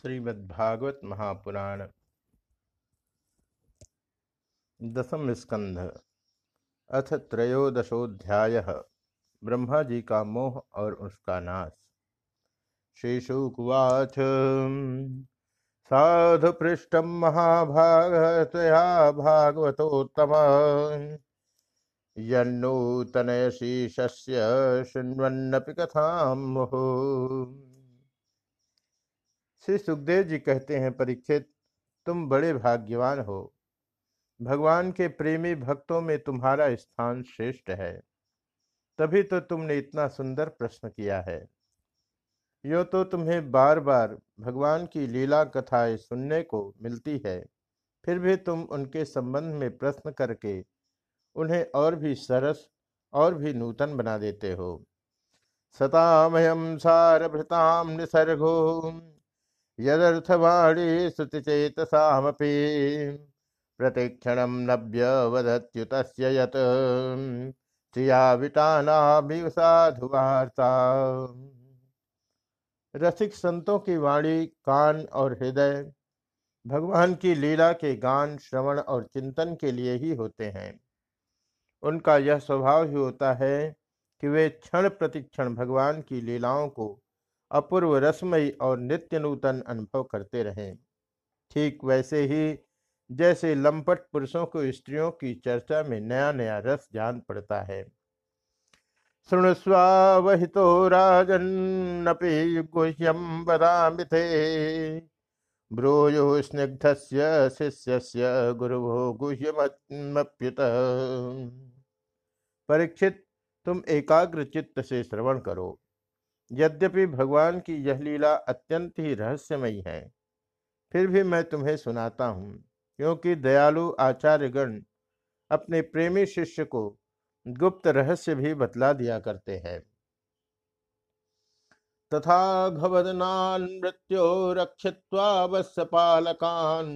श्रीमद्भागवत महापुराण। दसम स्कंध। अथ त्रयोदशोध्याय। ब्रह्मा जी का मोह और उसका नाश। श्रीशुकुवाच साधु महाभाग तया भागवतोत्तम। यन्नूतन शीशस्य शृण्वन्नपि कथाम मुहुः। श्री सुखदेव जी कहते हैं, परीक्षित, तुम बड़े भाग्यवान हो। भगवान के प्रेमी भक्तों में तुम्हारा स्थान श्रेष्ठ है। तभी तो तुमने इतना सुंदर प्रश्न किया है। यो तो तुम्हें बार बार भगवान की लीला कथाएँ सुनने को मिलती है, फिर भी तुम उनके संबंध में प्रश्न करके उन्हें और भी सरस और भी नूतन बना देते हो। सतामयम सारभृताम निसर्गो यदर्थवाणी श्रुतिचेतसामपि प्रतिक्षणं नव्यवदत्युतस्य यत् श्रिया विटानाभिव साधुवार्ता। रसिक संतों की वाणी, कान और हृदय भगवान की लीला के गान, श्रवण और चिंतन के लिए ही होते हैं। उनका यह स्वभाव ही होता है कि वे क्षण प्रतिक्षण भगवान की लीलाओं को अपूर्व रसमयी और नित्य नूतन अनुभव करते रहें। ठीक वैसे ही, जैसे लंपट पुरुषों को स्त्रियों की चर्चा में नया नया रस जान पड़ता है। शृणुस्वावहितो राजन्नपि गुह्यम बदामि थे ब्रूयो स्निग्धस्य शिष्यस्य गुह्यमप्युत परीक्षित, तुम एकाग्र चित्त से श्रवण करो। यद्यपि भगवान की यह लीला अत्यंत ही रहस्यमयी है, फिर भी मैं तुम्हें सुनाता हूँ, क्योंकि दयालु आचार्यगण अपने प्रेमी शिष्य को गुप्त रहस्य भी बतला दिया करते हैं। तथा घवदनान मृत्यो पालकान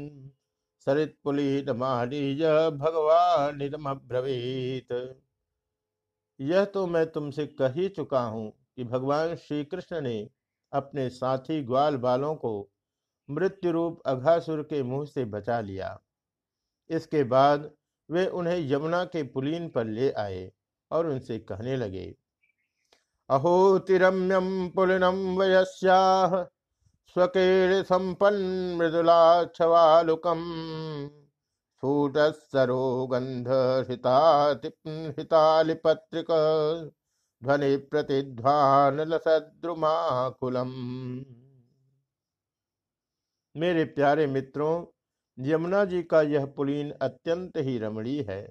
सरित पुलित भगवान यह तो मैं तुमसे कह ही चुका हूँ कि भगवान श्री कृष्ण ने अपने साथी ग्वाल बालों को मृत्यु रूप अघासुर के मुँह से बचा लिया। इसके बाद वे उन्हें यमुना के पुलीन पर ले आए और उनसे कहने लगे, अहो तिरम्यम पुलिनम वयस्याह स्वकेर संपन्न मृदुला छवालुकम स्फुट सरो गंध हिता हितालिपत्रिक ध्वनि प्रतिध्वान लसद्रुमाकुलम मेरे प्यारे मित्रों, यमुना जी का यह पुलीन अत्यंत ही रमणीय है।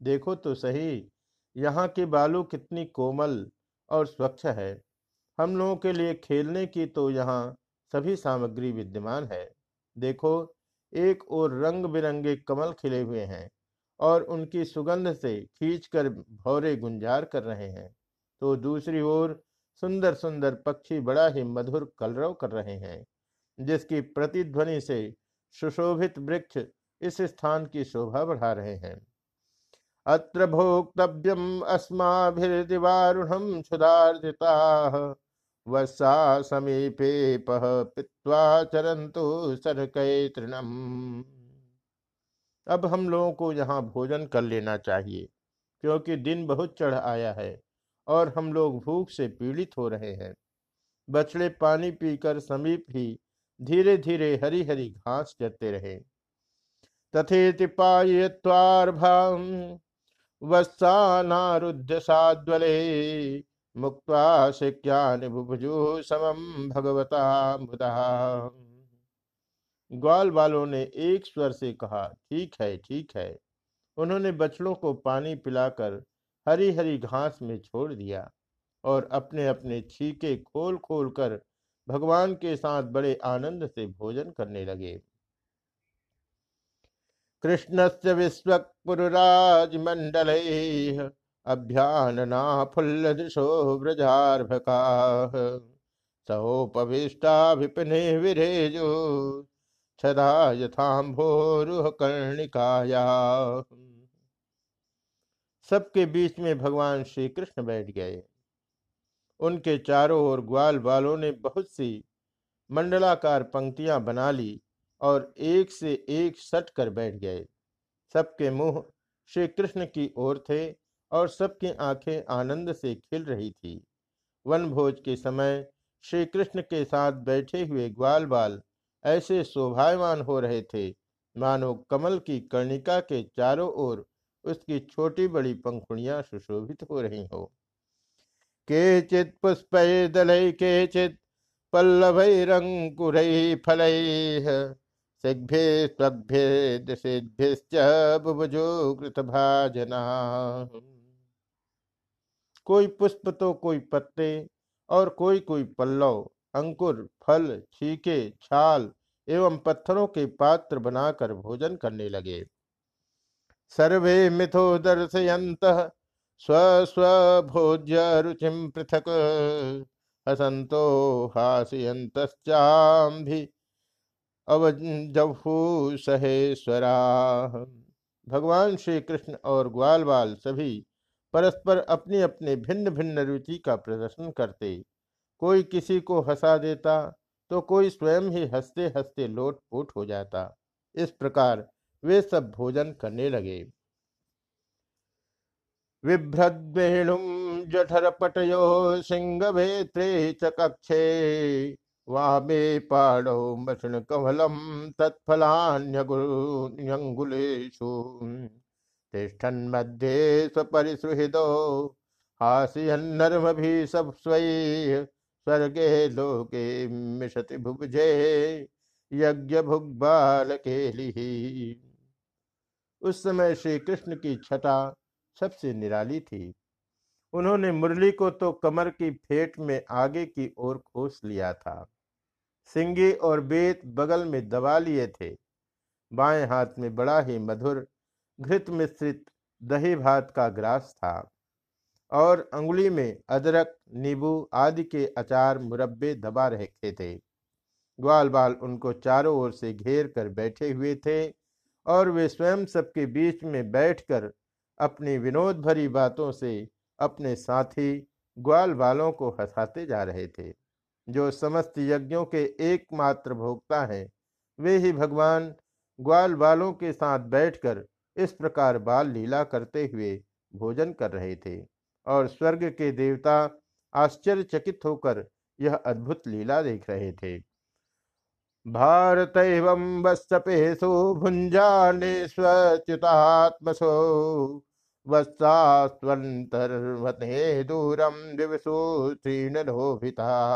देखो तो सही, यहाँ के बालू कितनी कोमल और स्वच्छ है। हम लोगों के लिए खेलने की तो यहाँ सभी सामग्री विद्यमान है। देखो, एक और रंग बिरंगे कमल खिले हुए हैं और उनकी सुगंध से खींचकर भौरे गुंजार कर रहे हैं। तो दूसरी ओर सुंदर सुंदर पक्षी बड़ा ही मधुर कलरव कर रहे हैं, जिसकी प्रतिध्वनि से सुशोभित वृक्ष इस स्थान की शोभा बढ़ा रहे हैं। अत्र भोक्तव्यम अस्माभिर्दिवारुणम क्षुदार्जिता वसा समीपे पह पित्वा चरंतु सरकय तृणम। अब हम लोगों को यहाँ भोजन कर लेना चाहिए, क्योंकि दिन बहुत चढ़ आया है। और हम लोग भूख से पीड़ित हो रहे हैं। बछड़े पानी पीकर समीप ही धीरे धीरे हरी हरी घास चरते रहे। तथेति पाय्वार्भाम वत्सानारुद्ध मुक्ता शिक्यान बुभुजु समम भगवता मुदा ग्वाल वालों ने एक स्वर से कहा, ठीक है ठीक है। उन्होंने बछड़ों को पानी पिलाकर हरी हरी घास में छोड़ दिया और अपने अपने छीके खोल खोल कर भगवान के साथ बड़े आनंद से भोजन करने लगे। कृष्ण से विश्वपुराज मंडल अभ्यानना फुल्ल दिशो व्रजार्भका सहोपविष्टा विपिने विरेजो छदा यथाम्भोरुह कर्णिकाया सबके बीच में भगवान श्री कृष्ण बैठ गए। उनके चारों ओर ग्वाल बालों ने बहुत सी मंडलाकार पंक्तियाँ बना ली और एक से एक सट कर बैठ गए। सबके मुँह श्री कृष्ण की ओर थे और सबकी आँखें आनंद से खिल रही थी। वन भोज के समय श्री कृष्ण के साथ बैठे हुए ग्वाल बाल ऐसे शोभायमान हो रहे थे। मानो कमल की कर्णिका के चारों ओर उसकी छोटी बड़ी पंखुड़ियाँ सुशोभित हो रही हो। केचित पुष्प दल केचित पल्लभैरंकुर फल सिग्भे स्वभ्ये दिशेभ्यश्च बुभुजो भाजना कोई पुष्प तो कोई पत्ते और कोई कोई पल्लव, अंकुर, फल, छीके, छाल एवं पत्थरों के पात्र बनाकर भोजन करने लगे। सर्वे मिथो दर्शयंत स्व स्व भोज्य रुचि पृथक। हसंतो हासयंतश्चाम्भि अवजहू सहेश्वरा। भगवान श्री कृष्ण और ग्वाल बाल सभी परस्पर अपनी अपने भिन्न भिन्न रुचि का प्रदर्शन करते। कोई किसी को हंसा देता तो कोई स्वयं ही हँसते हँसते लोट पोट हो जाता। इस प्रकार वे सब भोजन करने लगे। विभ्रद्वेणुम जठर पटयो सिंह भेत्रे च कक्षे, वामे पाणौ तिष्ठन् मध्ये स्वपरिसुहृदो हास्यन्नर्मभि सब स्वै स्वर्गे लोके मिशति भुभुजे के उस समय श्री कृष्ण की छटा सबसे निराली थी। उन्होंने मुरली को तो कमर की फेट में आगे की ओर खोस लिया था। सिंगी और बेत बगल में दबा लिए थे। बाएँ हाथ में बड़ा ही मधुर, घृत मिश्रित दही भात का ग्रास था। और अंगुली में अदरक, नींबू आदि के अचार मुरब्बे दबा रखे थे। ग्वाल बाल उनको चारों ओर से घेर कर बैठे हुए थे। और वे स्वयं सबके बीच में बैठकर अपनी विनोद भरी बातों से अपने साथी, ग्वाल बालों को हंसाते जा रहे थे। जो समस्त यज्ञों के एकमात्र भोक्ता हैं, वे ही भगवान ग्वाल बालों के साथ बैठकर इस प्रकार बाल लीला करते हुए भोजन कर रहे थे और स्वर्ग के देवता आश्चर्यचकित होकर यह अद्भुत लीला देख रहे थे। भारत एवं वस्तपेशु भुंजाने स्वच्युतात्मसो। वस्तास्वंतर्वते दूरम दिवसो श्रीनोभिता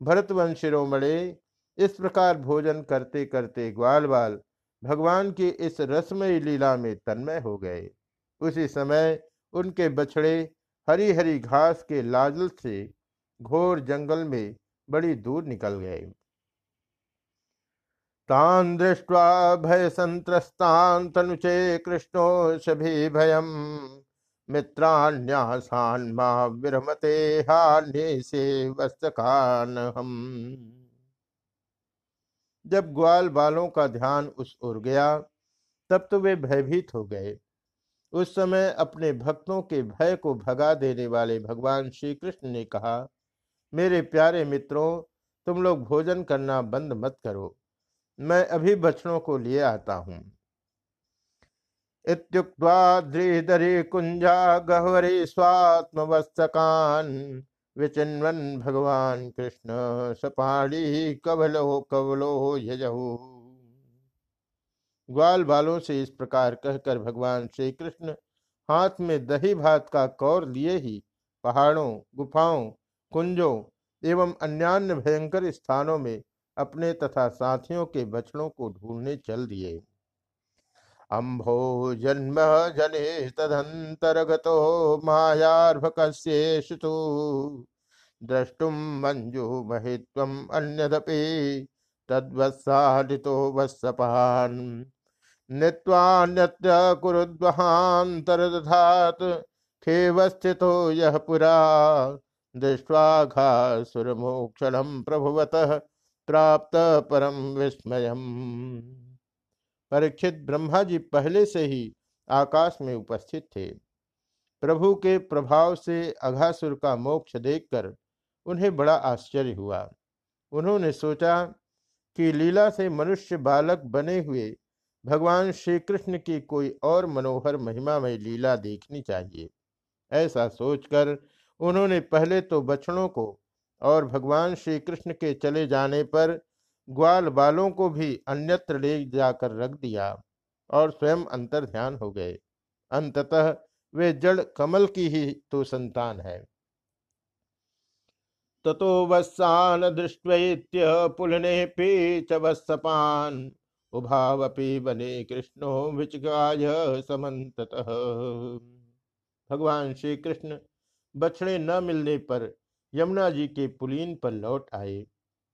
भरतवंश शिरोमणे इस प्रकार भोजन करते करते ग्वाल बाल भगवान की इस रसमय लीला में तन्मय हो गए। उसी समय उनके बछड़े हरी हरी घास के लाजल से घोर जंगल में बड़ी दूर निकल गए। तान दृष्ट्वा भय संत्रस्तान तनुचे कृष्णो सभी भयम मित्रान्यासान माँ विरमते हान्य से वस्तकान हम जब ग्वाल बालों का ध्यान उस ओर गया, तब तो वे भयभीत हो गए। उस समय अपने भक्तों के भय को भगा देने वाले भगवान श्री कृष्ण ने कहा मेरे प्यारे मित्रों, तुम लोग भोजन करना बंद मत करो। मैं अभी बछड़ों को लिए आता हूँ। इत्युक्त्वा कुंजा गहवरे स्वात्मवस्तकान विचिन्वन भगवान कृष्ण सपाणी कवलो कवलो यजहू। ग्वाल बालों से इस प्रकार कहकर भगवान श्री कृष्ण हाथ में दही भात का कौर लिए ही पहाड़ों, गुफाओं कुंजों एवं अन्यान्य भयंकर स्थानों में अपने तथा साथियों के बछड़ों को ढूँढने चल दिए। अम्भो जन्म जने तदंतर्गतो मायार्भकस्येषु द्रष्टुम मंजु महित्वम अन्यदपि तद्वत्सादितो वत्सपान्। नित्वान्यत्र कुरुद्वहान्तरदधात् खेवस्थितो यः पुरा। दृष्ट्वाघासुरमोक्षणं प्रभुवतः प्राप्त परम विस्मयम्। परीक्षित ब्रह्मा जी पहले से ही आकाश में उपस्थित थे। प्रभु के प्रभाव से अघासुर का मोक्ष देखकर उन्हें बड़ा आश्चर्य हुआ। उन्होंने सोचा कि लीला से मनुष्य बालक बने हुए भगवान श्री कृष्ण की कोई और मनोहर महिमा में लीला देखनी चाहिए। ऐसा सोचकर उन्होंने पहले तो बछड़ों को और भगवान श्री कृष्ण के चले जाने पर ग्वाल बालों को भी अन्यत्र ले जाकर रख दिया और स्वयं अंतर ध्यान हो गए। अंततः वे जड़ कमल की ही तो संतान है। ततो वत्सान दृष्ट्वैत्य पुलने च वत्सपान, उभावपि बने कृष्णो विचगाय समत भगवान श्री कृष्ण बछड़े न मिलने पर यमुना जी के पुलीन पर लौट आए।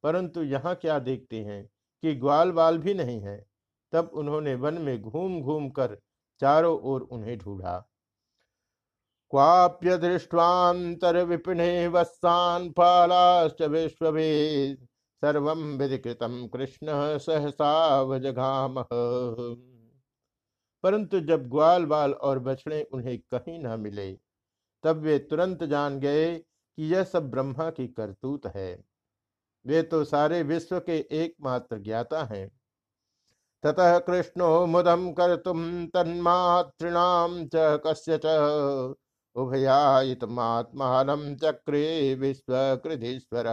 परंतु यहाँ क्या देखते हैं कि ग्वाल बाल भी नहीं है। तब उन्होंने वन में घूम घूम कर चारों ओर उन्हें ढूंढा। क्वाप्य दृष्टान्तर विपिने वत्सान फालाश्च विश्ववे सर्व विधिकृतम कृष्ण सहसा वजघाम परंतु जब ग्वाल बाल और बछड़े उन्हें कहीं न मिले तब वे तुरंत जान गए कि यह सब ब्रह्मा की करतूत है। वे तो सारे विश्व के एकमात्र ज्ञाता हैं। ततः कृष्णो मुदम कर तुम तन्मातृणाम च कस्य च उभयात्मान चक्रे विश्वकृधीश्वर।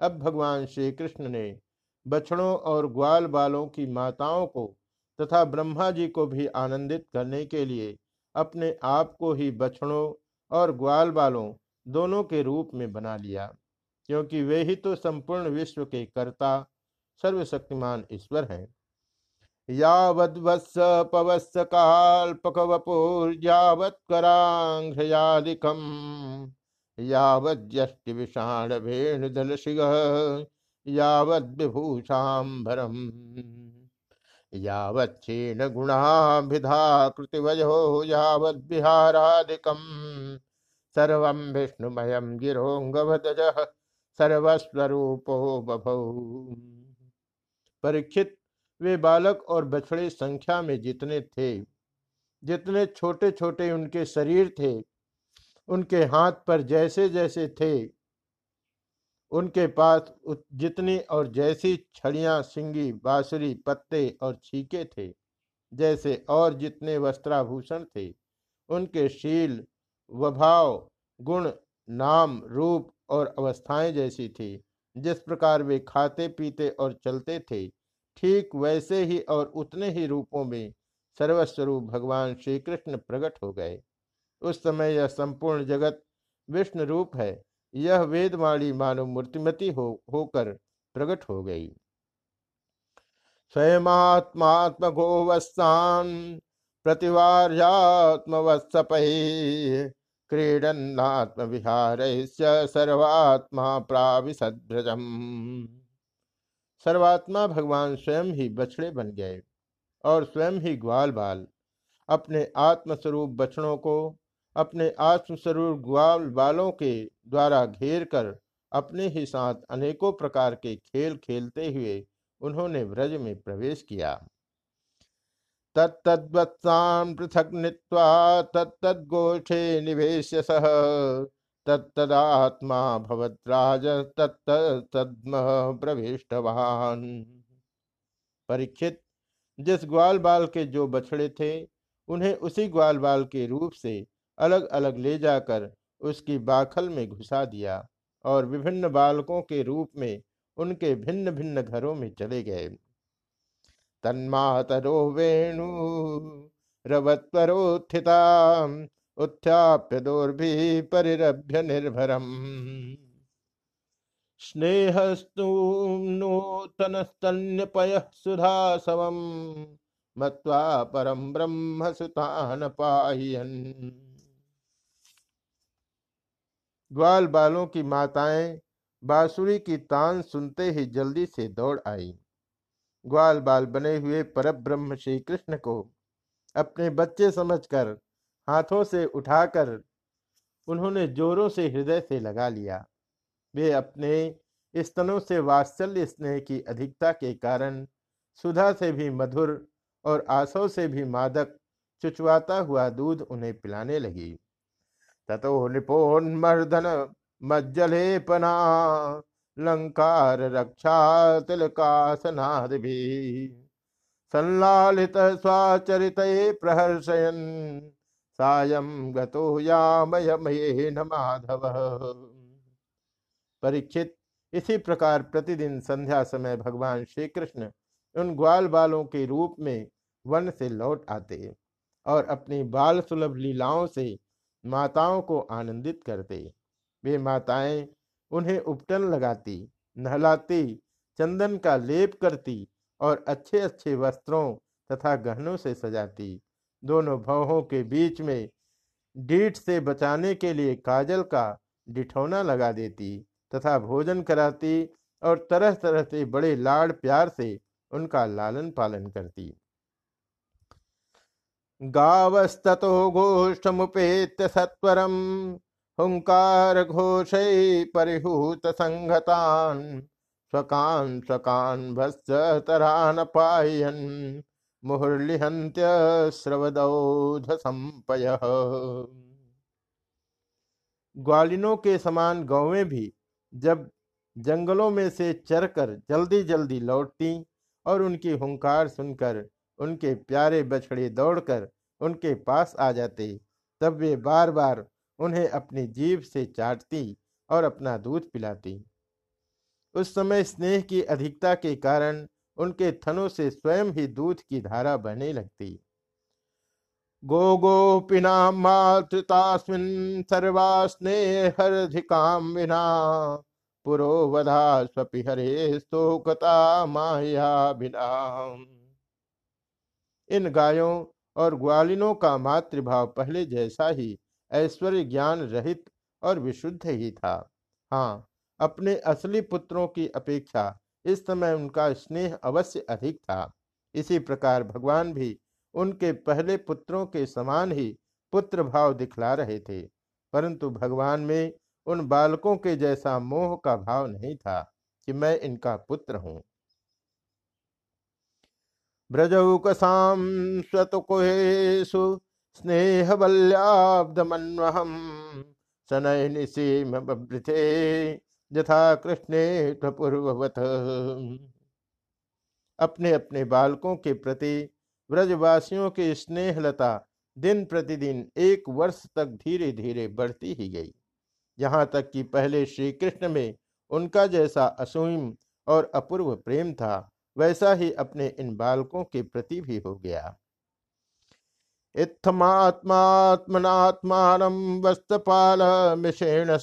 अब भगवान श्री कृष्ण ने बछड़ों और ग्वाल बालों की माताओं को तथा ब्रह्मा जी को भी आनंदित करने के लिए अपने आप को ही बछड़ों और ग्वाल बालों दोनों के रूप में बना लिया, क्योंकि वे ही तो संपूर्ण विश्व के कर्ता, सर्वशक्तिमान ईश्वर हैं। यावद्वत्स पवत्स काल्पकवपुर्यावत्कराङ्घ्रयादिकम् यावद्यष्टिविषाणभेणुदलशिगः यावद्विभूषाम्बरम् यावच्छीणगुणाभिधाकृतिवयो यावद्विहारादिकम्। सर्वं विष्णुमयं गिरोङ्गवदजः सर्वस्वरूपो बभौ। परीक्षित, वे बालक और बछड़े संख्या में जितने थे, जितने छोटे छोटे उनके शरीर थे, उनके हाथ पर जैसे जैसे थे उनके पास जितनी और जैसी छड़ियाँ, सिंगी, बांसुरी, पत्ते और छीके थे, जैसे और जितने वस्त्राभूषण थे, उनके शील, वभाव, गुण, नाम, रूप और अवस्थाएँ जैसी थी। जिस प्रकार वे खाते, पीते और चलते थे, ठीक वैसे ही और उतने ही रूपों में सर्वस्वरूप भगवान श्री कृष्ण प्रकट हो गए। उस समय यह संपूर्ण जगत विष्णु रूप है। यह वेदवाणी मानव मूर्तिमती हो, होकर प्रकट हो गई। स्वयमात्मात्म गोवत्सान प्रतिवार्यात्मवत्सपै क्रीडन्नात्म विहार सर्वात्मा प्राविशद्रजम सर्वात्मा भगवान स्वयं ही बछड़े बन गए और स्वयं ही ग्वाल बाल अपने आत्मस्वरूप बछड़ों को अपने आत्मस्वरूप ग्वाल बालों के द्वारा घेर कर अपने ही साथ अनेकों प्रकार के खेल खेलते हुए उन्होंने ब्रज में प्रवेश किया। तत्तद्वत्सान पृथक नीत्वा तत्तोष्ठे निवेश सह, तत्तदात्मा भवद्राज तत्तद्म प्रविष्टवान। परीक्षित, जिस ग्वाल बाल के जो बछड़े थे, उन्हें उसी ग्वाल बाल के रूप से अलग अलग ले जाकर उसकी बाखल में घुसा दिया और विभिन्न बालकों के रूप में उनके भिन्न भिन्न घरों में चले गए। तन्मातरो वेणु रवत्वरोत्थिता उत्थाप्य परिरभ्य निर्भरम। स्नेहस्तु नूतनस्तन्यपय सुधासवम, मत्वा परम ब्रह्म सुतान पायन ग्वाल बालों की माताएँ बांसुरी की तान सुनते ही जल्दी से दौड़ आई। ग्वाल बाल बने हुए परब्रह्म श्री कृष्ण को अपने बच्चे समझकर हाथों से उठाकर उन्होंने जोरों से हृदय से लगा लिया। वे अपने स्तनों से वात्सल्य स्नेह की अधिकता के कारण सुधा से भी मधुर और आसों से भी मादक चुचवाता हुआ दूध उन्हें पिलाने लगी। ततो निपोन्मर्दन मज्जलेपना लंकार रक्षा तिलकासनादि संलालित स्वाचरित प्रहर्षयन, सायं गतो यामयमयेन माधव। परीक्षित, इसी प्रकार प्रतिदिन संध्या समय भगवान श्री कृष्ण उन ग्वाल बालों के रूप में वन से लौट आते और अपनी बाल सुलभ लीलाओं से माताओं को आनंदित करते। वे माताएँ उन्हें उपटन लगाती, नहलाती, चंदन का लेप करती और अच्छे अच्छे वस्त्रों तथा गहनों से सजाती। दोनों भवों के बीच में डीठ से बचाने के लिए काजल का डिठौना लगा देती तथा भोजन कराती और तरह तरह से बड़े लाड़ प्यार से उनका लालन पालन करती। गावस्ततो गोष्ठमुपेत्य सत्वरम। हुंकार घोष परिहूत संगतान। स्वकान स्वकान भस्त तरान पायन। मुहुर्लिहंत्य स्रवदौध संपय। ग्वालिनों के समान गौवें भी जब जंगलों में से चरकर जल्दी जल्दी लौटती और उनकी हुंकार सुनकर उनके प्यारे बछड़े दौड़कर उनके पास आ जाते, तब वे बार बार उन्हें अपनी जीभ से चाटती और अपना दूध पिलाती। उस समय स्नेह की अधिकता के कारण उनके थनों से स्वयं ही दूध की धारा बहने लगती। गो गोपिना मातृतास्मिन सर्वा विना पुरोवधा स्वपि हरे स्तोकता माया इन गायों और ग्वालिनों का मातृभाव पहले जैसा ही ऐश्वर्य ज्ञान रहित और विशुद्ध ही था। हाँ अपने असली पुत्रों की अपेक्षा इस समय उनका स्नेह अवश्य अधिक था। इसी प्रकार भगवान भी उनके पहले पुत्रों के समान ही पुत्र भाव दिखला रहे थे, परंतु भगवान में उन बालकों के जैसा मोह का भाव नहीं था कि मैं इनका पुत्र हूँ। व्रजौकसां स्वतुकुहेषु स्नेहवल्याब्दमन्वहं सनयनिसीम बभृते यथा कृष्णे पूर्ववत अपने अपने बालकों के प्रति व्रजवासियों की स्नेहलता दिन प्रतिदिन एक वर्ष तक धीरे धीरे बढ़ती ही गई। यहाँ तक कि पहले श्री कृष्ण में उनका जैसा असूम और अपूर्व प्रेम था वैसा ही अपने इन बालकों के प्रति भी हो गया। इत्थमात्मात्मनात्मान वस्तपाल मिषेण स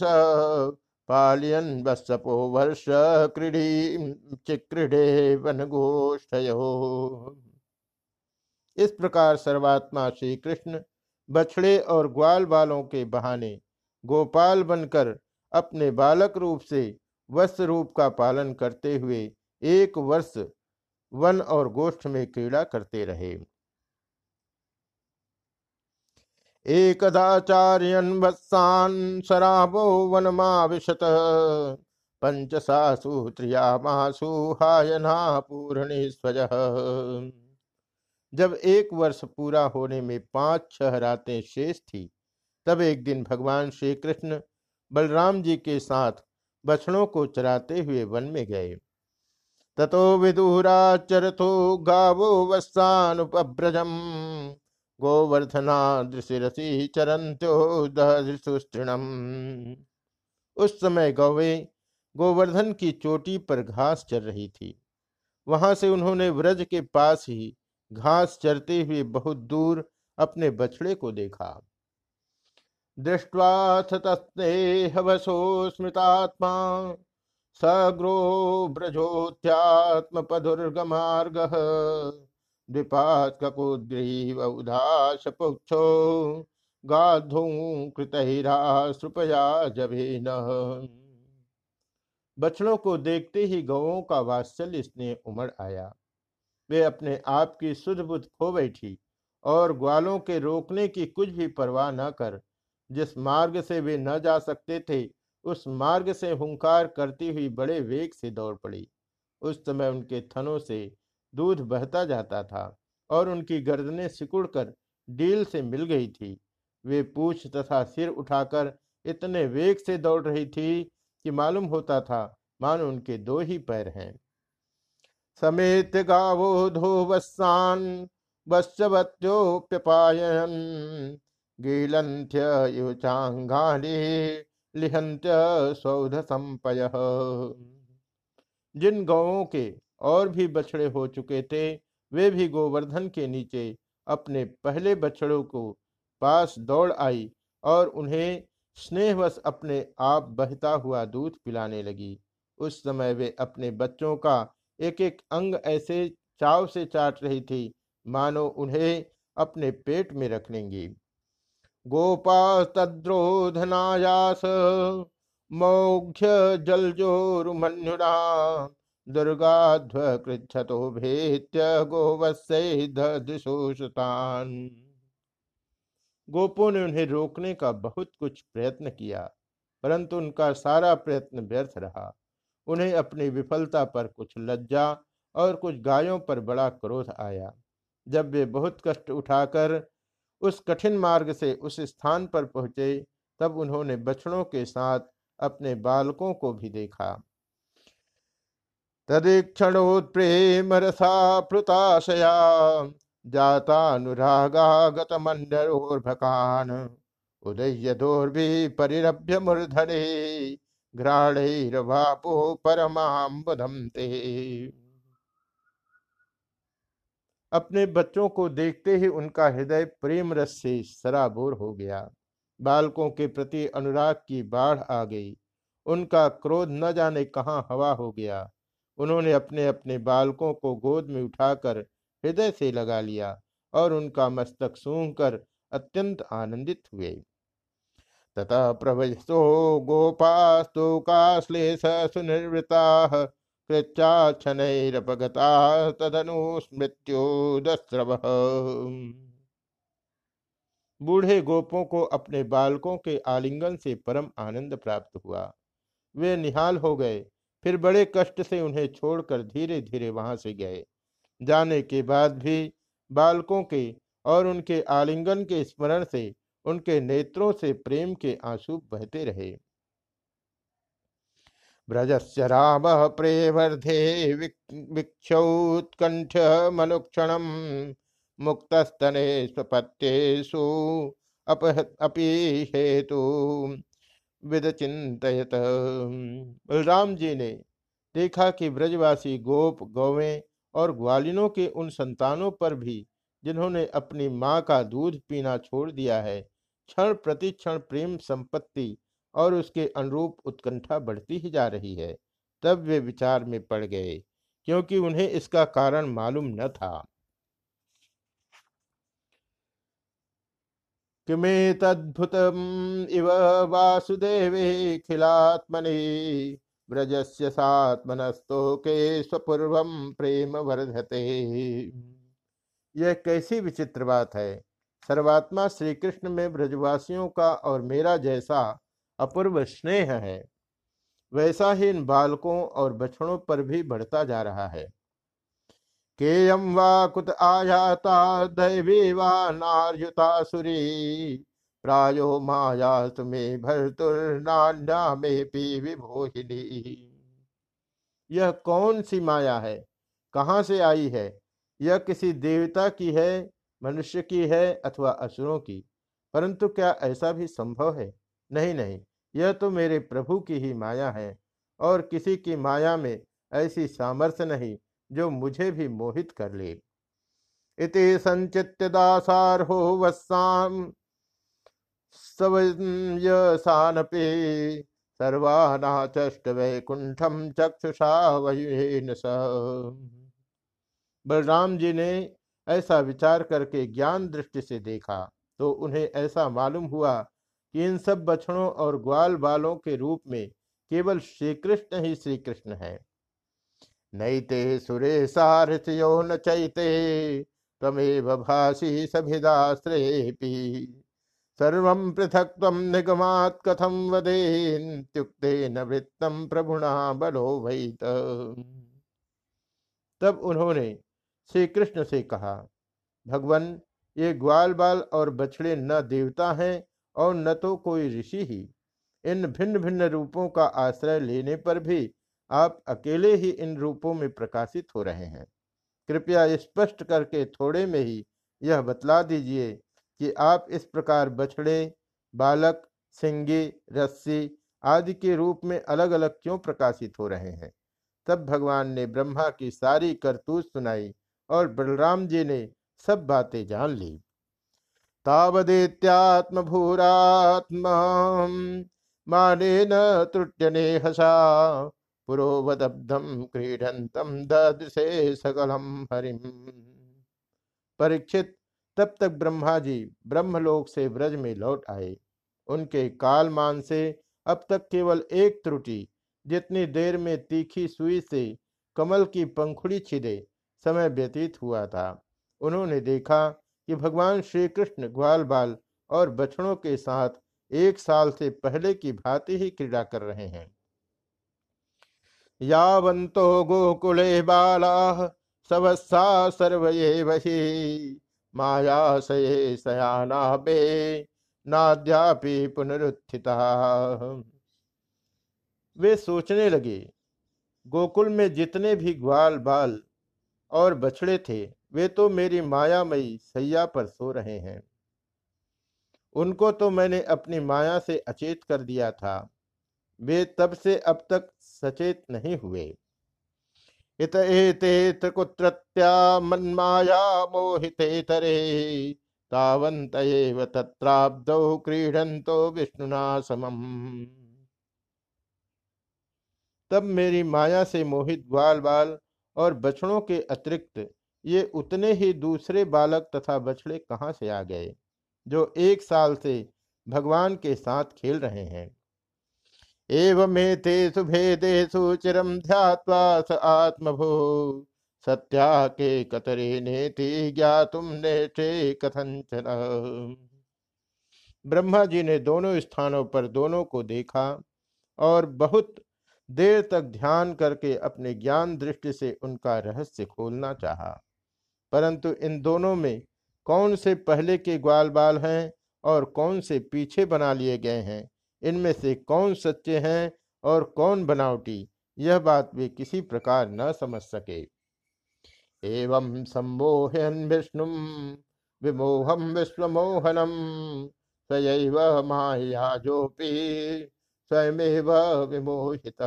पालयन वत्सपो वर्ष क्रीडी चिक्रीडे वन इस प्रकार सर्वात्मा श्री कृष्ण बछड़े और ग्वाल बालों के बहाने गोपाल बनकर अपने बालक रूप से वस्त्र रूप का पालन करते हुए एक वर्ष वन और गोष्ठ में क्रीड़ा करते रहे। एकदाचार्यन वत्सान शराबो वनमाविशत पंचसासु त्रियामासु हायना पूर्णेश्वर जब एक वर्ष पूरा होने में पाँच छह रातें शेष थी, तब एक दिन भगवान श्री कृष्ण बलराम जी के साथ बछड़ों को चराते हुए वन में गए। ततो विदुराचरथो गावो वस्तानुपभ्रजम गोवर्धना दृशिरसी चरंत्यो दृष्टृणम उस समय गौवे गोवर्धन की चोटी पर घास चर रही थी। वहाँ से उन्होंने व्रज के पास ही घास चरते हुए बहुत दूर अपने बछड़े को देखा। दृष्टवाथ तस्नेहवसो स्मृतात्मा। सग्रो व्रजोत्यात्मपदुर्गमार्गः द्विपात्ककुद्रीव उदाशपुक्षो गाधूं कृतहिराश्रुपया जभेन बछड़ों को देखते ही गौों का वात्सल्य स्नेह उमड़ आया। वे अपने आप की शुद्ध बुद्ध खो बैठी और ग्वालों के रोकने की कुछ भी परवाह न कर, जिस मार्ग से वे न जा सकते थे उस मार्ग से हुंकार करती हुई बड़े वेग से दौड़ पड़ी। उस समय उनके थनों से दूध बहता जाता था और उनकी गर्दनें सिकुड़कर डील से मिल गई थी। वे पूछ तथा सिर उठाकर इतने वेग से दौड़ रही थी कि मालूम होता था मान उनके दो ही पैर हैं। समेत गावो धो धोवस्सान वत्स्यवत्योप्यपायन गीलंथ्य युचांगानी लिहंत्य सौध संपय। जिन गौों के और भी बछड़े हो चुके थे, वे भी गोवर्धन के नीचे अपने पहले बछड़ों को पास दौड़ आई और उन्हें स्नेहवश अपने आप बहता हुआ दूध पिलाने लगी। उस समय वे अपने बच्चों का एक एक अंग ऐसे चाव से चाट रही थी, मानो उन्हें अपने पेट में रख लेंगी। गोपास्तद्रोधनायास मौघ्य जलजोरुमन्युना, दुर्गाध्वकृच्छतो भेत्य गोवत्सुतान गोपों ने उन्हें रोकने का बहुत कुछ प्रयत्न किया, परंतु उनका सारा प्रयत्न व्यर्थ रहा। उन्हें अपनी विफलता पर कुछ लज्जा और कुछ गायों पर बड़ा क्रोध आया। जब वे बहुत कष्ट उठाकर उस कठिन मार्ग से उस स्थान पर पहुँचे, तब उन्होंने बछड़ों के साथ अपने बालकों को भी देखा। तदीक्षणोत्प्रेम रसा मंडरोर्भकान उदय दोर्भि परिरभ्य मूर्धने घ्राणैर्वापो परमाम ते। अपने बच्चों को देखते ही उनका हृदय प्रेम रस से सराबोर हो गया। बालकों के प्रति अनुराग की बाढ़ आ गई। उनका क्रोध न जाने कहाँ हवा हो गया। उन्होंने अपने अपने बालकों को गोद में उठाकर हृदय से लगा लिया और उनका मस्तक सूंघ कर अत्यंत आनंदित हुए। तथा प्रवशो गोपास्तुकाश्लेष सुनिर्वृता कृच्छाक्षणैरपगता तदनु स्मृत्योदस्रव बूढ़े गोपों को अपने बालकों के आलिंगन से परम आनंद प्राप्त हुआ। वे निहाल हो गए, फिर बड़े कष्ट से उन्हें छोड़कर धीरे धीरे वहाँ से गए। जाने के बाद भी बालकों के और उनके आलिंगन के स्मरण से उनके नेत्रों से प्रेम के आँसू बहते रहे। ब्रजस्य राम प्रेवर्धे वीक्षौत्कंठ मनुक्षण मुक्तस्तने स्वपत्येषु अपि हेतु विद चिंतित बलराम जी ने देखा कि ब्रजवासी गोप, गौवें और ग्वालिनों के उन संतानों पर भी, जिन्होंने अपनी माँ का दूध पीना छोड़ दिया है, क्षण प्रति क्षण प्रेम संपत्ति और उसके अनुरूप उत्कंठा बढ़ती ही जा रही है। तब वे विचार में पड़ गए, क्योंकि उन्हें इसका कारण मालूम न था। किमे तद्भुत इव वासुदेवे खिलात्मने ब्रजस्य के स्वपूर्व प्रेम वर्धते। यह कैसी विचित्र बात है। सर्वात्मा श्री कृष्ण में ब्रजवासियों का और मेरा जैसा अपूर्व स्नेह है। वैसा ही इन बालकों और बछड़ों पर भी बढ़ता जा रहा है। केयम वा कुत आयाता दैवी वा नार्युता सुरी। प्रायो माया तुम्हें भरतुर्नान्या में पी विभोहिनी यह कौन सी माया है? कहाँ से आई है? यह किसी देवता की है, मनुष्य की है अथवा असुरों की? परंतु क्या ऐसा भी संभव है? नहीं नहीं। यह तो मेरे प्रभु की ही माया है, और किसी की माया में ऐसी सामर्थ्य नहीं जो मुझे भी मोहित कर ले। इति संचित्य दासारहो वत्साम सवयसानपे वैकुंठम स। बलराम जी ने ऐसा विचार करके ज्ञान दृष्टि से देखा तो उन्हें ऐसा मालूम हुआ कि इन सब बछड़ों और ग्वाल बालों के रूप में केवल श्री कृष्ण ही श्री कृष्ण है। नैते सुरेशारथयो न चैते तमेव भाषी सभिदाश्रेपी सर्व पृथक निगमात कथम वदेन्त्युक्ते न वृत्तम प्रभुणा बलो वैत। तब उन्होंने श्री कृष्ण से कहा, भगवान, ये ग्वाल बाल और बछड़े न देवता हैं और न तो कोई ऋषि ही। इन भिन्न भिन्न रूपों का आश्रय लेने पर भी आप अकेले ही इन रूपों में प्रकाशित हो रहे हैं। कृपया स्पष्ट करके थोड़े में ही यह बतला दीजिए कि आप इस प्रकार बछड़े, बालक, सिंगी, रस्सी आदि के रूप में अलग अलग क्यों प्रकाशित हो रहे हैं? तब भगवान ने ब्रह्मा की सारी करतूत सुनाई और बलराम जी ने सब बातें जान ली। तावदेत्यात्म भूरात्म माने न त्रुट्यने हसा पुरोवदब्धम क्रीडंतम ददृशे सकलम हरिम परीक्षित, तब तक ब्रह्मा जी ब्रह्मलोक से ब्रज में लौट आए। उनके कालमान से अब तक केवल एक त्रुटि, जितनी देर में तीखी सुई से कमल की पंखुड़ी छिदे, समय व्यतीत हुआ था। उन्होंने देखा कि भगवान श्री कृष्ण ग्वाल बाल और बछड़ों के साथ एक साल से पहले की भांति ही क्रीड़ा कर रहे हैं। यावंतो गोकुले बाला सवत्सा सर्व वही। माया सये सयाना बे नाद्यापि पुनरुत्थिता। वे सोचने लगे, गोकुल में जितने भी ग्वाल बाल और बछड़े थे वे तो मेरी मायामयी सैया पर सो रहे हैं। उनको तो मैंने अपनी माया से अचेत कर दिया था। वे तब से अब तक सचेत नहीं हुए। इत एते कुत्रत्या मन्माया मोहिते तरे। तावंत तत्राब्दौ क्रीडंतो विष्णुना समम तब मेरी माया से मोहित ग्वाल बाल और बछड़ों के अतिरिक्त ये उतने ही दूसरे बालक तथा बछड़े कहाँ से आ गए, जो एक साल से भगवान के साथ खेल रहे हैं? एवमेतेषु भेदेषु चिरम ध्यात्वा स आत्मभू, सत्या के कतरे नेति ज्ञातुम नेटे कथंचन ब्रह्मा जी ने दोनों स्थानों पर दोनों को देखा और बहुत देर तक ध्यान करके अपने ज्ञान दृष्टि से उनका रहस्य खोलना चाहा। परंतु इन दोनों में कौन से पहले के ग्वाल बाल हैं और कौन से पीछे बना लिए गए हैं? इनमें से कौन सच्चे हैं और कौन बनावटी? यह बात वे किसी प्रकार न समझ सके। एवं सम्मोहन विष्णु विमोहम विश्वमोहनम सयैव माया जोपी, स्वयमेव विमोहित।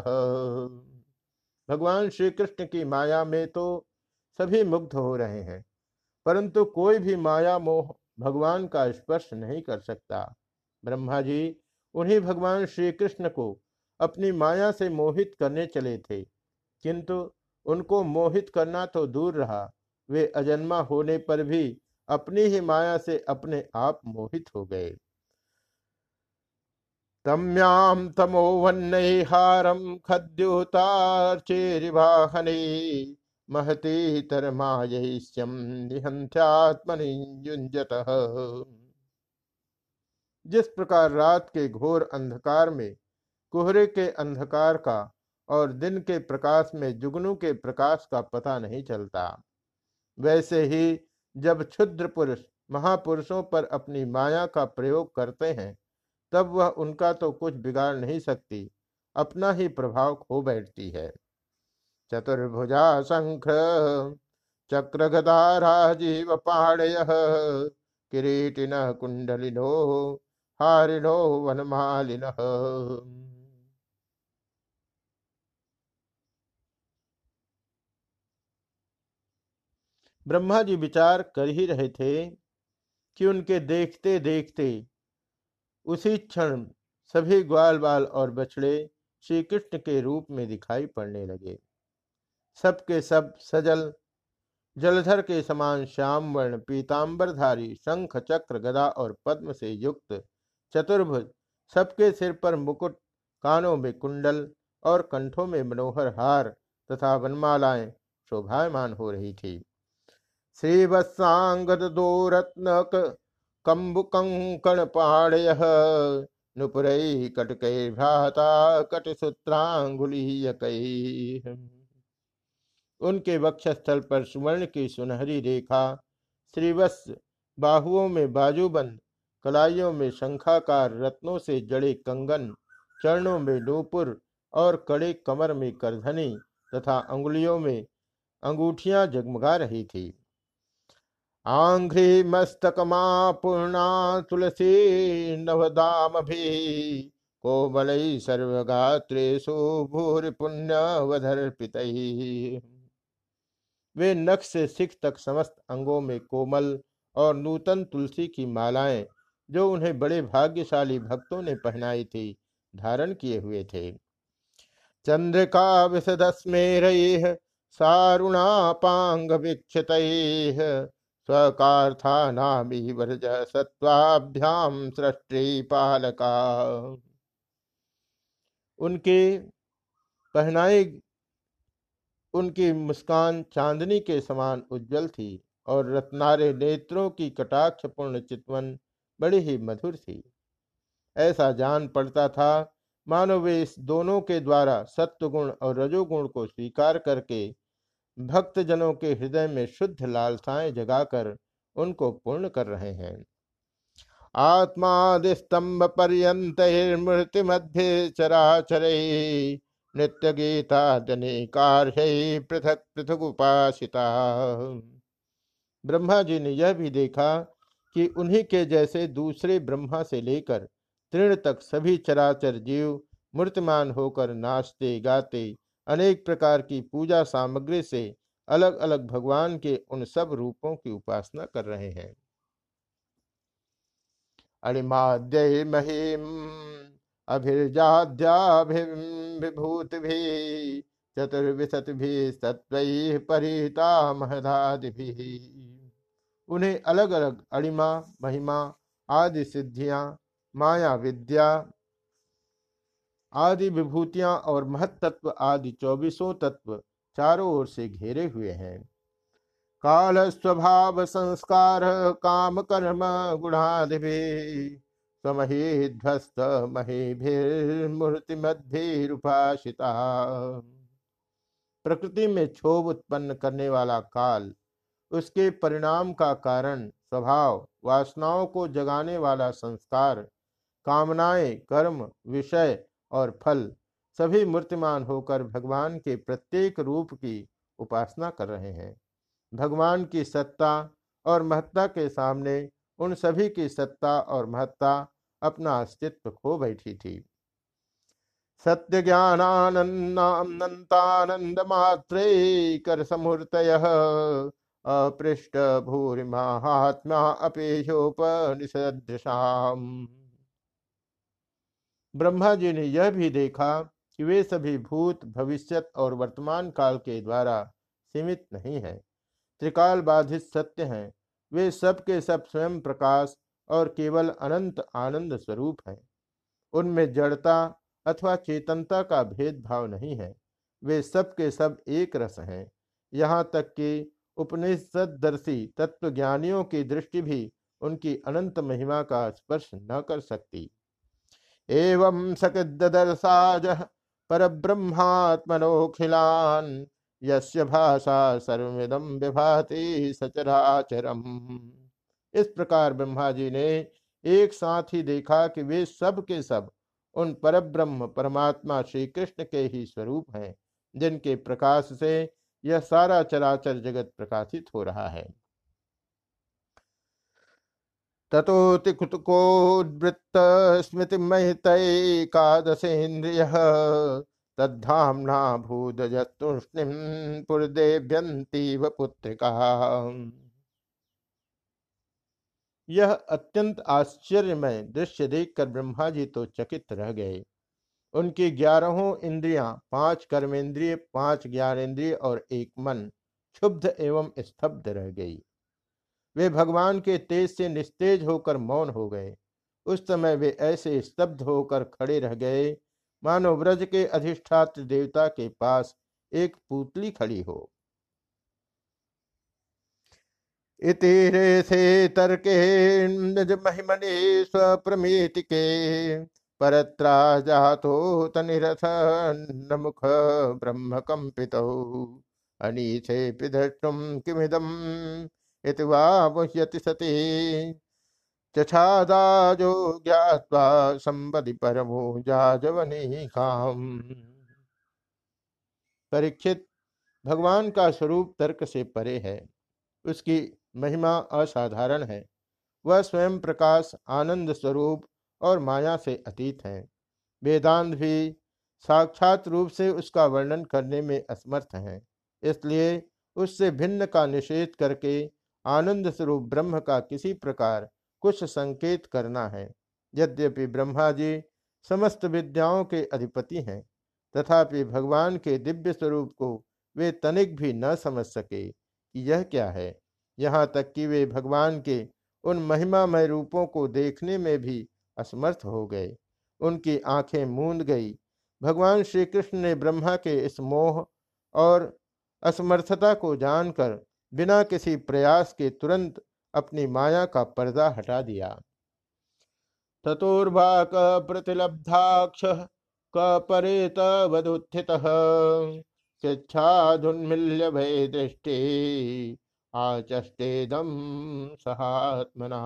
भगवान श्री कृष्ण की माया में तो सभी मुग्ध हो रहे हैं। परंतु कोई भी माया मोह भगवान का स्पर्श नहीं कर सकता। ब्रह्मा जी उन्हीं भगवान श्री कृष्ण को अपनी माया से मोहित करने चले थे। किंतु उनको मोहित करना तो दूर रहा। वे अजन्मा होने पर भी अपनी ही माया से अपने आप मोहित हो गए। तम्याम तमोवन्नहारम खद्योतार्चेरिवाहने। महती निहंत्यात्मनियुंजत जिस प्रकार रात के घोर अंधकार में, कोहरे के अंधकार का और दिन के प्रकाश में जुगनू के प्रकाश का पता नहीं चलता, वैसे ही जब क्षुद्र पुरुष महापुरुषों पर अपनी माया का प्रयोग करते हैं, तब वह उनका तो कुछ बिगाड़ नहीं सकती, अपना ही प्रभाव खो बैठती है। चतुर्भुजा शंख चक्र गदा पाणय, किरीटिन कुंडलिनो, हारिणो वनमालिन। ब्रह्मा जी विचार कर ही रहे थे कि उनके देखते देखते उसी क्षण सभी ग्वाल बाल और बछड़े श्री कृष्ण के रूप में दिखाई पड़ने लगे। सबके सब सजल। जलधर के समान श्याम वर्ण, पीताम्बरधारी, शंख, चक्र, गदा और पद्म से युक्त चतुर्भुज। सबके सिर पर मुकुट, कानों में कुंडल और कंठों में मनोहर हार तथा वनमालाएँ शोभायमान हो रही थी। श्रीवत्सांगद दो रत्न कंबुकंकण पाणय नुपुरई कटकै भ्राता कटसूत्रांगुलीयकै उनके वक्षस्थल पर सुवर्ण की सुनहरी रेखा, श्रीवत्स बाहुओं में बाजूबंद, कलाइयों में शंखाकार रत्नों से जड़े कंगन, चरणों में नूपुर और कड़े कमर में करधनी तथा अंगुलियों में अंगूठियाँ जगमगा रही थी। आंघ्री मस्तकमा पूर्णा तुलसी नवदाम भी, कोमल सर्वगात्रेशु भूर पुण्य वधर्पित वे नख से सिख तक समस्त अंगों में कोमल और नूतन तुलसी की मालाएँ, जो उन्हें बड़े भाग्यशाली भक्तों ने पहनाई थी, धारण किए हुए थे। चंद्रिका विशदस्मेर सारुणापांग विक्षित स्वकार्थानामी वर्ज सत्वाभ्याम सृष्टि पालका उनके पहनाए उनकी मुस्कान चांदनी के समान उज्जवल थी और रत्नारे नेत्रों की कटाक्षपूर्ण चितवन बड़ी ही मधुर थी। ऐसा जान पड़ता था, मानो वे इस दोनों के द्वारा सत्वगुण और रजोगुण को स्वीकार करके भक्त जनों के हृदय में शुद्ध लालसाएँ जगाकर उनको पूर्ण कर रहे हैं। आत्मादिस्तंभ पर्यंत मध्य चराचर नित्य गीता कार्य पृथक पृथक उपासिता ब्रह्मा जी ने यह भी देखा कि उन्हीं के जैसे दूसरे ब्रह्मा से लेकर तृण तक सभी चराचर जीव मूर्तिमान होकर नाचते, गाते, अनेक प्रकार की पूजा सामग्री से अलग अलग भगवान के उन सब रूपों की उपासना कर रहे हैं। अणिमाद्य महिम अभिर्जाद्याभिभूत भी, चतुर्विशत भी सत्व परिता महदादि भी। उन्हें अलग अलग अणिमा महिमा आदि सिद्धियाँ, माया विद्या आदि विभूतियाँ और महत्त्व आदि चौबीसों तत्व चारों ओर से घेरे हुए हैं। काल स्वभाव संस्कार, काम, कर्म, गुणादि स्वमही ध्वस्त महीभिर्मूर्ति मध्यरुपाशिता प्रकृति में क्षोभ उत्पन्न करने वाला काल, उसके परिणाम का कारण, स्वभाव, वासनाओं को जगाने वाला संस्कार, कामनाएँ, कर्म, विषय और फल, सभी मूर्तिमान होकर भगवान के प्रत्येक रूप की उपासना कर रहे हैं। भगवान की सत्ता और महत्ता के सामने उन सभी की सत्ता और महत्ता अपना अस्तित्व खो बैठी थी। सत्य ज्ञानानंदानंद मात्रे कर समूर्त अपृष्ट भूरि महात्मा अपेशोपनिषदृशाम ब्रह्मा जी ने यह भी देखा कि वे सभी भूत भविष्यत और वर्तमान काल के द्वारा सीमित नहीं है। त्रिकाल बाधित सत्य हैं। वे सब के सब स्वयं प्रकाश और केवल अनंत आनंद स्वरूप हैं। उनमें जड़ता अथवा चेतनता का भेदभाव नहीं है। वे सब के सब एक रस हैं। यहाँ तक कि उपनिषदर्शी तत्वज्ञानियों की दृष्टि भी उनकी अनंत महिमा का स्पर्श न कर सकती। एवं सकृदर्शाज पर ब्रह्मात्मनोखिलान यस्य भाषा सर्विदम विभाति सचराचरम। इस प्रकार ब्रह्मा जी ने एक साथ ही देखा कि वे सब के सब उन परब्रह्म परमात्मा श्री कृष्ण के ही स्वरूप हैं, जिनके प्रकाश से यह सारा चराचर जगत प्रकाशित हो रहा है। ततोतिकुतकोद्वृत्त स्मृति महितकादशेन्द्रिय तद्धाम्ना भूदजतुष्णिम पुरदेव्यंतीव पुत्रिका। यह अत्यंत आश्चर्यमय दृश्य देखकर ब्रह्मा जी तो चकित रह गए। उनकी ग्यारहों इंद्रियाँ, पाँच कर्मेंद्रिय, पाँच ज्ञानेन्द्रिय और एक मन क्षुब्ध एवं स्तब्ध रह गई। वे भगवान के तेज से निस्तेज होकर मौन हो गए। उस समय वे ऐसे स्तब्ध होकर खड़े रह गए, मानो व्रज के अधिष्ठात्र देवता के पास एक पुतली खड़ी हो। इतिरे से तर्के महिमने के। परत्रा जातो तनिरथ ब्रह्म कंपित किमिदम इति वा मुह्यति सती। चछादाजो ज्ञात्वा संबदि परमो जाजवनी काम परीक्षित, भगवान का स्वरूप तर्क से परे है। उसकी महिमा असाधारण है। वह स्वयं प्रकाश, आनंद स्वरूप और माया से अतीत है। वेदांत भी साक्षात रूप से उसका वर्णन करने में असमर्थ हैं, इसलिए उससे भिन्न का निषेध करके आनंद स्वरूप ब्रह्म का किसी प्रकार कुछ संकेत करना है। यद्यपि ब्रह्मा जी समस्त विद्याओं के अधिपति हैं, तथापि भगवान के दिव्य स्वरूप को वे तनिक भी न समझ सके कि यह क्या है। यहाँ तक कि वे भगवान के उन महिमामय रूपों को देखने में भी असमर्थ हो गए। उनकी आँखें मूंद गई। भगवान श्री कृष्ण ने ब्रह्मा के इस मोह और असमर्थता को जानकर बिना किसी प्रयास के तुरंत अपनी माया का पर्दा हटा दिया। ततोर्वाक प्रतिलब्धाक्ष कपरेत वदुत्थित शिक्षाधुन्मिल्य भय दृष्टि आचष्टेदम सहात्मना।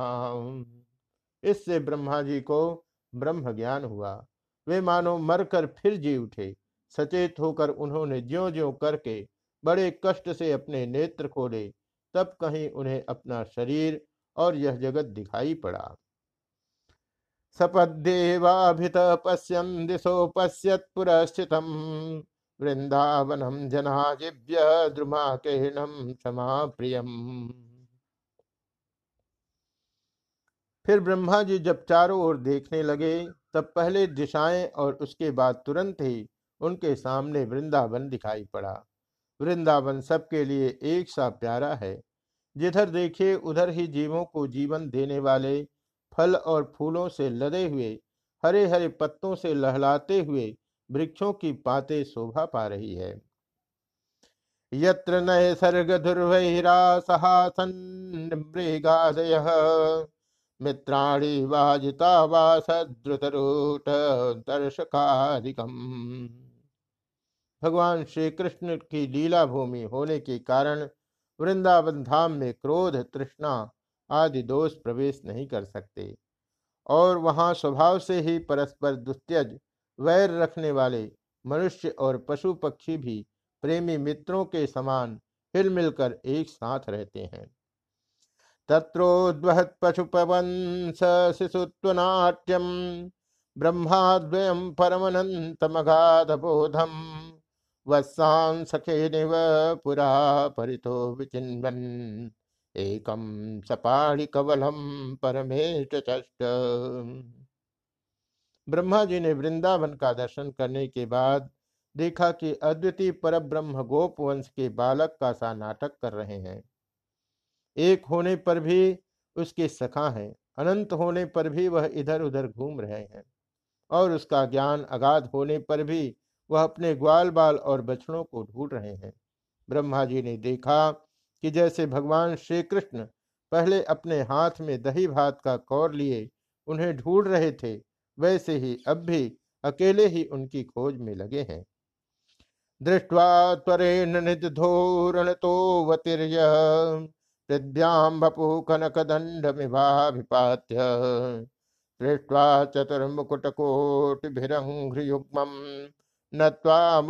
इससे ब्रह्मा जी को ब्रह्म ज्ञान हुआ। वे मानो मरकर फिर जी उठे। सचेत होकर उन्होंने ज्यो ज्यो करके बड़े कष्ट से अपने नेत्र खोले। तब कहीं उन्हें अपना शरीर और यह जगत दिखाई पड़ा। सपदेवाभित पश्यन दिशो पश्यत पुरस्थितम वृंदावनम जनाजिव्य द्रुमाकेणम क्षमा प्रियम फिर ब्रह्मा जी जब चारों ओर देखने लगे, तब पहले दिशाएँ और उसके बाद तुरंत ही उनके सामने वृंदावन दिखाई पड़ा। वृंदावन सबके लिए एक सा प्यारा है। जिधर देखिए उधर ही जीवों को जीवन देने वाले फल और फूलों से लदे हुए हरे हरे पत्तों से लहलाते हुए वृक्षों की पाते शोभा पा रही है। यत्र नय सर्ग दुर्वैरा मृगादय, मित्राणी वाजिता दर्शकाधिकम भगवान श्री कृष्ण की लीला भूमि होने के कारण वृंदावन धाम में क्रोध, तृष्णा आदि दोष प्रवेश नहीं कर सकते। और वहाँ स्वभाव से ही परस्पर दुस्त्यज वैर रखने वाले मनुष्य और पशु पक्षी भी प्रेमी मित्रों के समान हिल मिलकर एक साथ रहते हैं। तत्रोद्वहत पशुपवंश शिशुत्वनाट्यम ब्रह्माद्वयम परमनंतमगाध बोधम वत्सान सखे निव पुरा परितो विचिन्वन। एकम सपाणि कवलम परमेश ब्रह्मा जी ने वृंदावन का दर्शन करने के बाद देखा कि अद्वितीय पर ब्रह्म गोप वंश के बालक का सा नाटक कर रहे हैं। एक होने पर भी उसके सखा हैं, अनंत होने पर भी वह इधर उधर घूम रहे हैं और उसका ज्ञान अगाध होने पर भी वह अपने ग्वाल बाल और बछड़ों को ढूंढ रहे हैं। ब्रह्मा जी ने देखा कि जैसे भगवान श्री कृष्ण पहले अपने हाथ में दही भात का कौर लिए, उन्हें ढूंढ रहे थे वैसे ही अब भी अकेले ही उनकी खोज में लगे हैं। दृष्टवा त्वरेण निधोरण तो वतिर्य हृद्याम बपु कनक दंड मिभाभिपात्य दृष्ट्वा नत्वा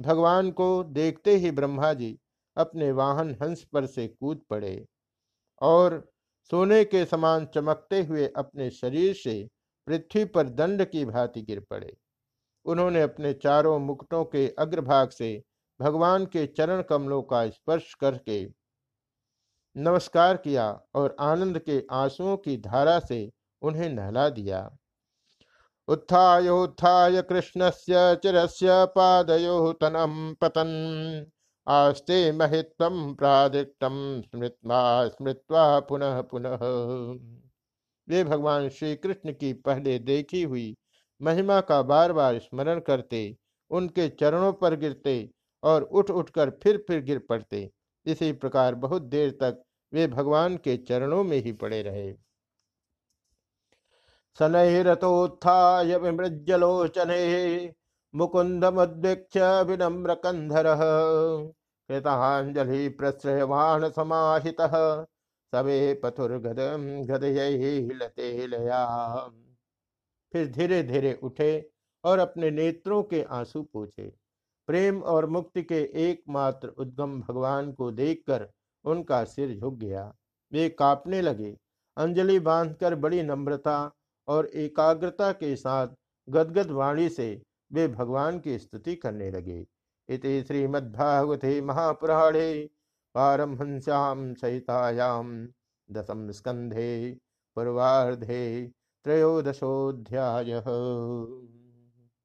भगवान को देखते ही ब्रह्मा जी अपने वाहन हंस पर से कूद पड़े। और सोने के समान चमकते हुए अपने शरीर से पृथ्वी पर दंड की भांति गिर पड़े। उन्होंने अपने चारों मुकुटों के अग्रभाग से भगवान के चरण कमलों का स्पर्श करके नमस्कार किया और आनंद के आंसुओं की धारा से उन्हें नहला दिया। उत्थायोत्थाय कृष्णस्य, चिरस्य पादयो तनम पतन। आस्ते महित्वम प्रादिष्टम स्मृत्वा स्मृत्वा पुनः पुनः। वे भगवान श्री कृष्ण की पहले देखी हुई महिमा का बार बार स्मरण करते, उनके चरणों पर गिरते और उठ उठकर फिर फिर गिर पड़ते। इसी प्रकार बहुत देर तक वे भगवान के चरणों में ही पड़े रहे। शनैरथोत्थाय विमृज्यलोचने मुकुन्दमुद्वीक्ष्य विनम्रकन्धरः कृताञ्जलि प्रश्रयवाण समाहितः सवे पथुर्गदं गदयैः लतेलया फिर धीरे धीरे उठे और अपने नेत्रों के आँसू पूछे। प्रेम और मुक्ति के एकमात्र उद्गम भगवान को देखकर उनका सिर झुक गया। वे कांपने लगे। अंजलि बांधकर बड़ी नम्रता और एकाग्रता के साथ गदगद वाणी से वे भगवान की स्तुति करने लगे। इति श्रीमद्भागवते महापुराणे पारमहंस्यां सहितायां दशम स्कंधे पूर्वार्धे त्रयोदशोध्याय